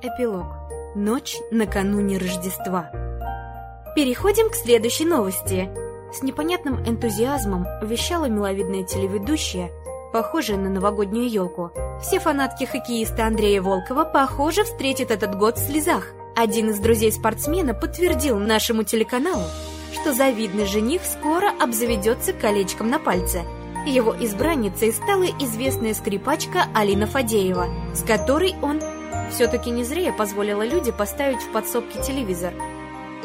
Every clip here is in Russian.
Эпилог. Ночь накануне Рождества. Переходим к следующей новости. С непонятным энтузиазмом вещала миловидная телеведущая, похожая на новогоднюю елку. Все фанатки хоккеиста Андрея Волкова, похоже, встретят этот год в слезах. Один из друзей спортсмена подтвердил нашему телеканалу, что завидный жених скоро обзаведется колечком на пальце. Его избранницей стала известная скрипачка Алина Фадеева, с которой он все-таки не зря я позволила люди поставить в подсобке телевизор.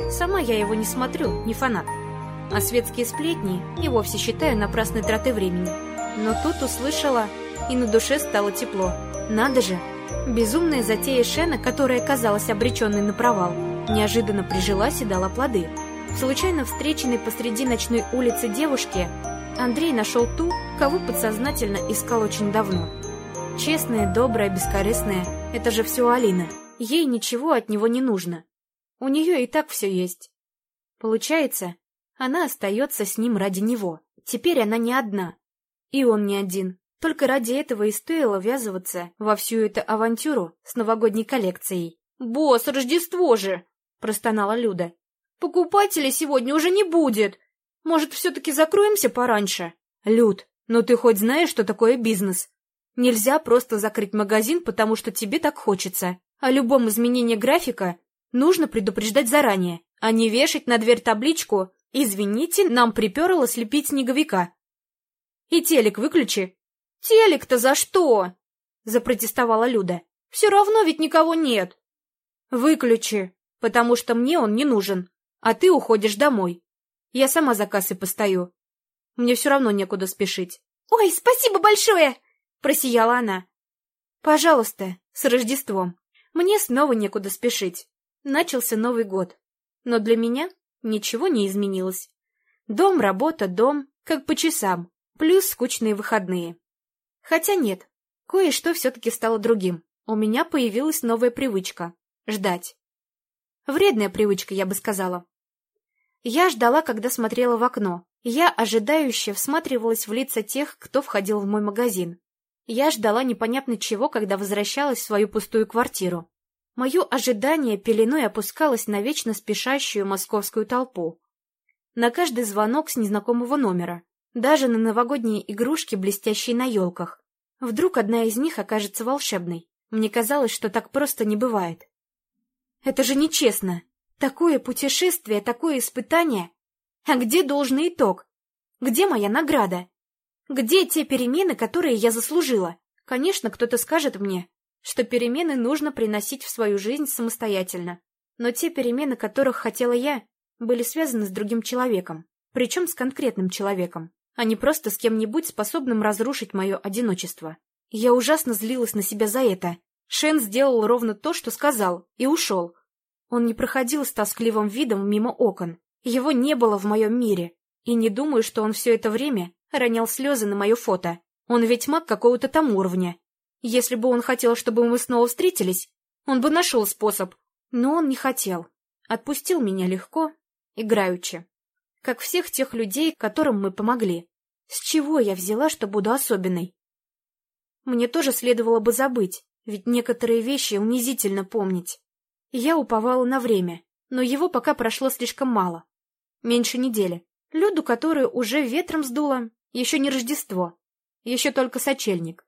Сама я его не смотрю, не фанат. А светские сплетни и вовсе считаю напрасной тратой времени. Но тут услышала, и на душе стало тепло. Надо же! Безумная затея Шена, которая казалась обреченной на провал, неожиданно прижилась и дала плоды. В случайно встреченной посреди ночной улицы девушке Андрей нашел ту, кого подсознательно искал очень давно. Честная, добрая, бескорыстная — это же все Алина. Ей ничего от него не нужно. У нее и так все есть. Получается, она остается с ним ради него. Теперь она не одна. И он не один. Только ради этого и стоило ввязываться во всю эту авантюру с новогодней коллекцией. «Босс, Рождество же!» — простонала Люда. «Покупателей сегодня уже не будет. Может, все-таки закроемся пораньше?» «Люд, ну ты хоть знаешь, что такое бизнес?» Нельзя просто закрыть магазин, потому что тебе так хочется. О любом изменении графика нужно предупреждать заранее, а не вешать на дверь табличку «Извините, нам приперло слепить снеговика». «И телек выключи». «Телек-то за что?» — запротестовала Люда. «Все равно ведь никого нет». «Выключи, потому что мне он не нужен, а ты уходишь домой. Я сама за кассой постою. Мне все равно некуда спешить». «Ой, спасибо большое!» Просияла она. «Пожалуйста, с Рождеством. Мне снова некуда спешить. Начался Новый год. Но для меня ничего не изменилось. Дом, работа, дом, как по часам, плюс скучные выходные. Хотя нет, кое-что все-таки стало другим. У меня появилась новая привычка — ждать. Вредная привычка, я бы сказала. Я ждала, когда смотрела в окно. Я ожидающе всматривалась в лица тех, кто входил в мой магазин. Я ждала непонятно чего, когда возвращалась в свою пустую квартиру. Мое ожидание пеленой опускалось на вечно спешащую московскую толпу. На каждый звонок с незнакомого номера, даже на новогодние игрушки, блестящие на елках. Вдруг одна из них окажется волшебной. Мне казалось, что так просто не бывает. Это же нечестно. Такое путешествие, такое испытание. А где должный итог? Где моя награда? Где те перемены, которые я заслужила? Конечно, кто-то скажет мне, что перемены нужно приносить в свою жизнь самостоятельно. Но те перемены, которых хотела я, были связаны с другим человеком, причем с конкретным человеком, а не просто с кем-нибудь, способным разрушить мое одиночество. Я ужасно злилась на себя за это. Шен сделал ровно то, что сказал, и ушел. Он не проходил с тоскливым видом мимо окон. Его не было в моем мире. И не думаю, что он все это время ронял слезы на мое фото. Он ведь маг какого-то там уровня. Если бы он хотел, чтобы мы снова встретились, он бы нашел способ. Но он не хотел. Отпустил меня легко, играючи. Как всех тех людей, которым мы помогли. С чего я взяла, что буду особенной? Мне тоже следовало бы забыть, ведь некоторые вещи унизительно помнить. Я уповала на время, но его пока прошло слишком мало. Меньше недели. Люду, которую уже ветром сдуло, еще не Рождество. Еще только сочельник.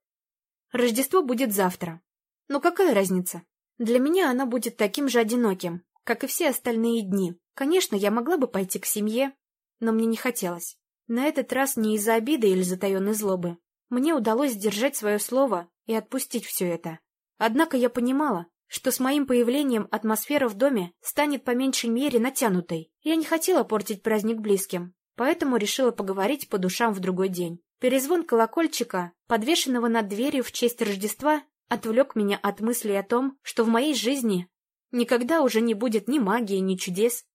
Рождество будет завтра. Но какая разница? Для меня оно будет таким же одиноким, как и все остальные дни. Конечно, я могла бы пойти к семье, но мне не хотелось. На этот раз не из-за обиды или затаенной злобы. Мне удалось сдержать свое слово и отпустить все это. Однако я понимала, что с моим появлением атмосфера в доме станет по меньшей мере натянутой. Я не хотела портить праздник близким, поэтому решила поговорить по душам в другой день. Перезвон колокольчика, подвешенного над дверью в честь Рождества, отвлек меня от мысли о том, что в моей жизни никогда уже не будет ни магии, ни чудес.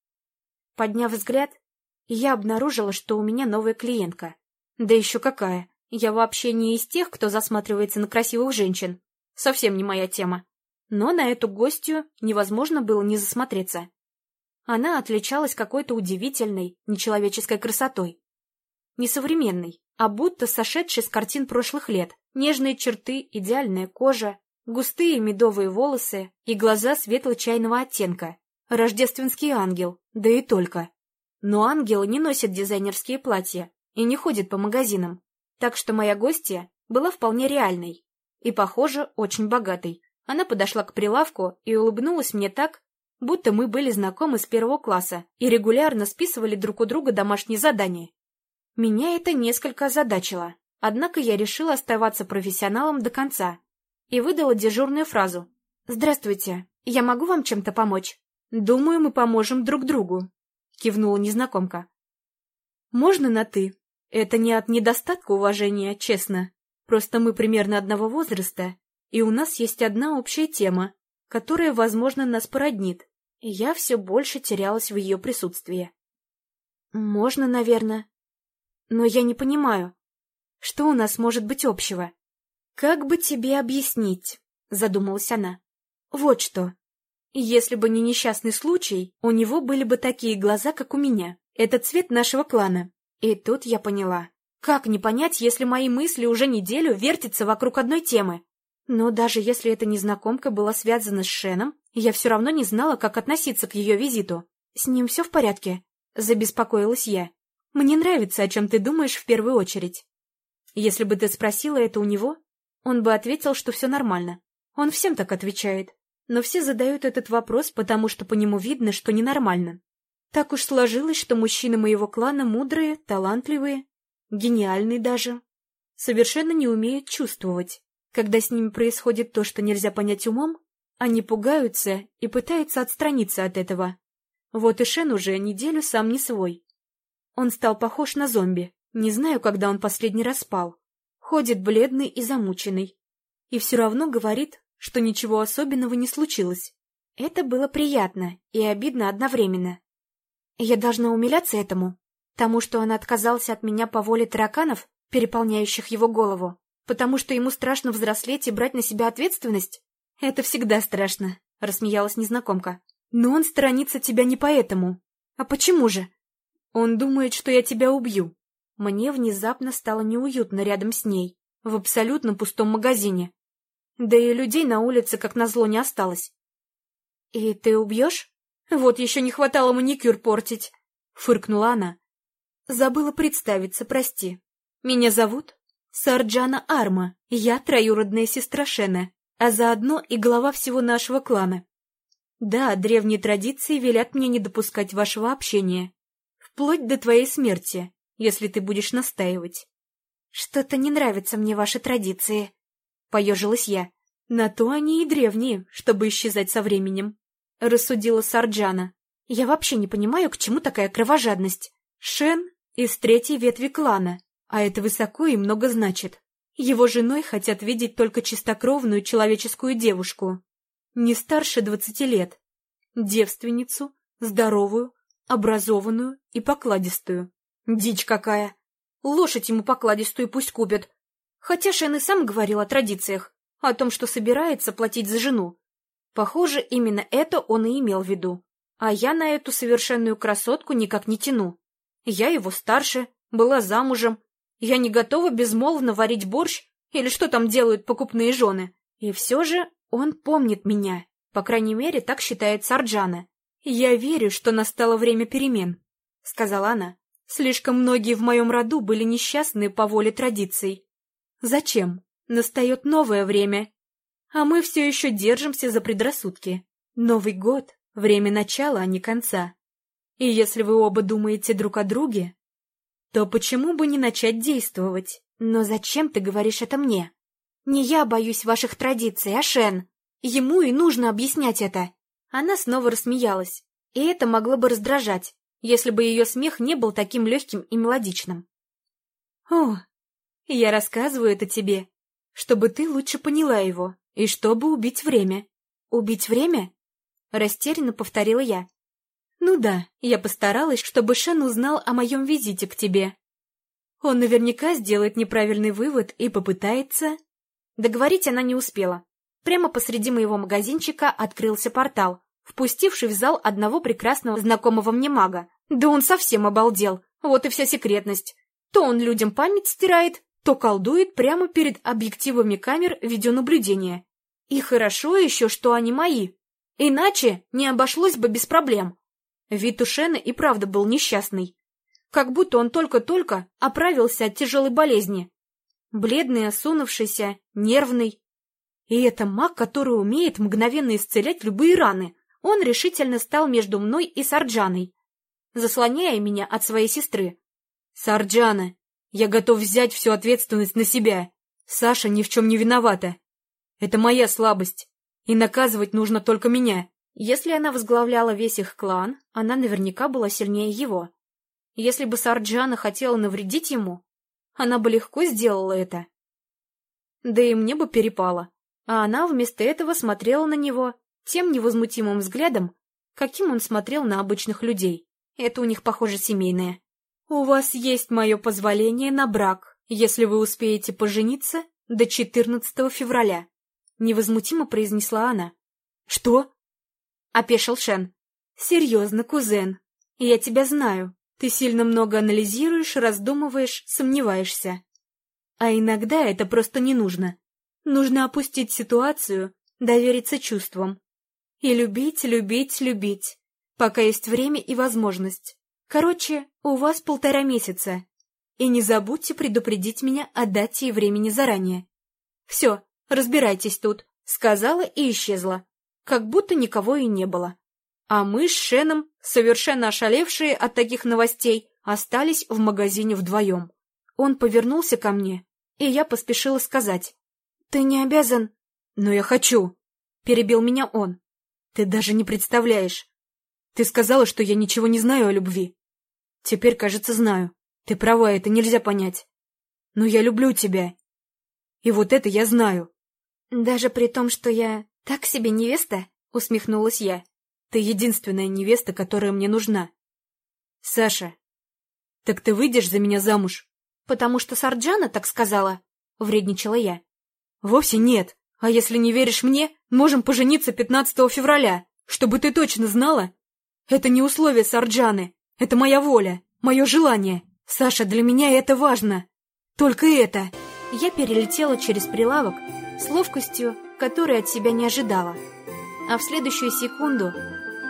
Подняв взгляд, я обнаружила, что у меня новая клиентка. Да еще какая! Я вообще не из тех, кто засматривается на красивых женщин. Совсем не моя тема. Но на эту гостью невозможно было не засмотреться. Она отличалась какой-то удивительной, нечеловеческой красотой. Несовременной, а будто сошедшей с картин прошлых лет. Нежные черты, идеальная кожа, Густые медовые волосы и глаза светло-чайного оттенка. Рождественский ангел, да и только. Но ангел не носит дизайнерские платья и не ходит по магазинам, так что моя гостья была вполне реальной и, похоже, очень богатой. Она подошла к прилавку и улыбнулась мне так, будто мы были знакомы с первого класса и регулярно списывали друг у друга домашние задания. Меня это несколько озадачило, однако я решила оставаться профессионалом до конца и выдала дежурную фразу. «Здравствуйте, я могу вам чем-то помочь?» «Думаю, мы поможем друг другу», — кивнула незнакомка. «Можно на «ты»? Это не от недостатка уважения, честно. Просто мы примерно одного возраста, и у нас есть одна общая тема, которая, возможно, нас породнит. Я все больше терялась в ее присутствии. Можно, наверное. Но я не понимаю, что у нас может быть общего? Как бы тебе объяснить? Задумалась она. Вот что. Если бы не несчастный случай, у него были бы такие глаза, как у меня. Это цвет нашего клана. И тут я поняла. Как не понять, если мои мысли уже неделю вертятся вокруг одной темы? Но даже если эта незнакомка была связана с Шеном, я все равно не знала, как относиться к ее визиту. «С ним все в порядке?» — забеспокоилась я. «Мне нравится, о чем ты думаешь в первую очередь». Если бы ты спросила это у него, он бы ответил, что все нормально. Он всем так отвечает. Но все задают этот вопрос, потому что по нему видно, что ненормально. Так уж сложилось, что мужчины моего клана мудрые, талантливые, гениальные даже. Совершенно не умеют чувствовать. Когда с ними происходит то, что нельзя понять умом, они пугаются и пытаются отстраниться от этого. Вот и Шен уже неделю сам не свой. Он стал похож на зомби. Не знаю, когда он последний раз спал. Ходит бледный и замученный. И все равно говорит, что ничего особенного не случилось. Это было приятно и обидно одновременно. Я должна умиляться этому, тому, что он отказался от меня по воле тараканов, переполняющих его голову, потому что ему страшно взрослеть и брать на себя ответственность? Это всегда страшно, — рассмеялась незнакомка. Но он сторонится тебя не поэтому. А почему же? Он думает, что я тебя убью. Мне внезапно стало неуютно рядом с ней, в абсолютно пустом магазине. Да и людей на улице, как назло, не осталось. — И ты убьешь? Вот еще не хватало маникюр портить, — фыркнула она. Забыла представиться, прости. Меня зовут Сарджана Арма, я троюродная сестра Шена, а заодно и глава всего нашего клана. Да, древние традиции велят мне не допускать вашего общения. Вплоть до твоей смерти, если ты будешь настаивать. Что-то не нравятся мне ваши традиции, — поежилась я. На то они и древние, чтобы исчезать со временем рассудила Сарджана. Я вообще не понимаю, к чему такая кровожадность. Шен из третьей ветви клана, а это высоко и много значит. Его женой хотят видеть только чистокровную человеческую девушку, не старше двадцати лет, девственницу, здоровую, образованную и покладистую. Дичь какая! Лошадь ему покладистую пусть купят. Хотя Шен и сам говорил о традициях, о том, что собирается платить за жену. Похоже, именно это он и имел в виду. А я на эту совершенную красотку никак не тяну. Я его старше, была замужем. Я не готова безмолвно варить борщ или что там делают покупные жены. И все же он помнит меня. По крайней мере, так считает Сарджана. «Я верю, что настало время перемен», — сказала она. «Слишком многие в моем роду были несчастны по воле традиций. Зачем? Настает новое время, а мы все еще держимся за предрассудки. Новый год — время начала, а не конца. И если вы оба думаете друг о друге, то почему бы не начать действовать? Но зачем ты говоришь это мне? Не я боюсь ваших традиций, а Шен. Ему и нужно объяснять это. Она снова рассмеялась, и это могло бы раздражать, если бы ее смех не был таким легким и мелодичным. О, я рассказываю это тебе, чтобы ты лучше поняла его. И чтобы убить время. Убить время? Растерянно повторила я. Ну да, я постаралась, чтобы Шен узнал о моем визите к тебе. Он наверняка сделает неправильный вывод и попытается... Договорить она не успела. Прямо посреди моего магазинчика открылся портал, впустивший в зал одного прекрасного знакомого мне мага. Да он совсем обалдел, вот и вся секретность. То он людям память стирает, то колдует прямо перед объективами камер видеонаблюдения. И хорошо еще, что они мои. Иначе не обошлось бы без проблем. Вид у Шена и правда был несчастный. Как будто он только-только оправился от тяжелой болезни. Бледный, осунувшийся, нервный. И это маг, который умеет мгновенно исцелять любые раны. Он решительно стал между мной и Сарджаной, заслоняя меня от своей сестры. «Сарджана, я готов взять всю ответственность на себя. Саша ни в чем не виновата. Это моя слабость, и наказывать нужно только меня». Если она возглавляла весь их клан, она наверняка была сильнее его. Если бы Сарджана хотела навредить ему, она бы легко сделала это. Да и мне бы перепало. А она вместо этого смотрела на него тем невозмутимым взглядом, каким он смотрел на обычных людей. Это у них, похоже, семейное. «У вас есть мое позволение на брак, если вы успеете пожениться до 14 февраля», — невозмутимо произнесла она. «Что?» — опешил Шен. «Серьезно, кузен, я тебя знаю. Ты сильно много анализируешь, раздумываешь, сомневаешься. А иногда это просто не нужно. Нужно опустить ситуацию, довериться чувствам. И любить, любить, любить, пока есть время и возможность. Короче, у вас полтора месяца. И не забудьте предупредить меня о дате и времени заранее. Все, разбирайтесь тут, сказала и исчезла, как будто никого и не было. А мы с Шеном, совершенно ошалевшие от таких новостей, остались в магазине вдвоем. Он повернулся ко мне, и я поспешила сказать. «Ты не обязан...» «Но я хочу!» — перебил меня он. «Ты даже не представляешь. Ты сказала, что я ничего не знаю о любви. Теперь, кажется, знаю. Ты права, это нельзя понять. Но я люблю тебя. И вот это я знаю». «Даже при том, что я так себе невеста?» — усмехнулась я. Ты единственная невеста, которая мне нужна. Саша, так ты выйдешь за меня замуж? Потому что Сарджана так сказала, вредничала я. Вовсе нет. А если не веришь мне, можем пожениться 15 февраля, чтобы ты точно знала. Это не условие Сарджаны, это моя воля, мое желание. Саша, для меня это важно. Только это. Я перелетела через прилавок с ловкостью, которой от себя не ожидала. А в следующую секунду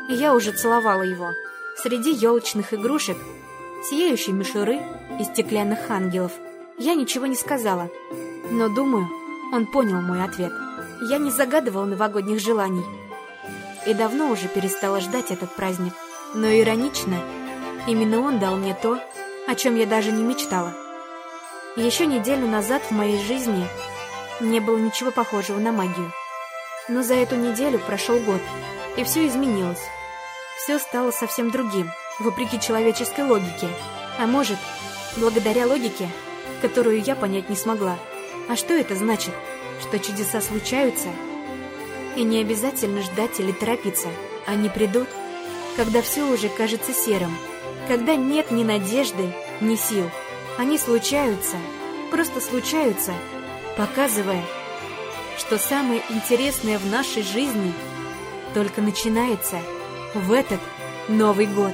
я уже целовала его. Среди елочных игрушек, сияющей мишуры и стеклянных ангелов. Я ничего не сказала, но, думаю, он понял мой ответ. Я не загадывала новогодних желаний и давно уже перестала ждать этот праздник. Но иронично, именно он дал мне то, о чем я даже не мечтала. Еще неделю назад в моей жизни не было ничего похожего на магию. Но за эту неделю прошел год, и все изменилось все стало совсем другим, вопреки человеческой логике. А может, благодаря логике, которую я понять не смогла. А что это значит? Что чудеса случаются? И не обязательно ждать или торопиться. Они придут, когда все уже кажется серым, когда нет ни надежды, ни сил. Они случаются, просто случаются, показывая, что самое интересное в нашей жизни только начинается – в этот Новый год.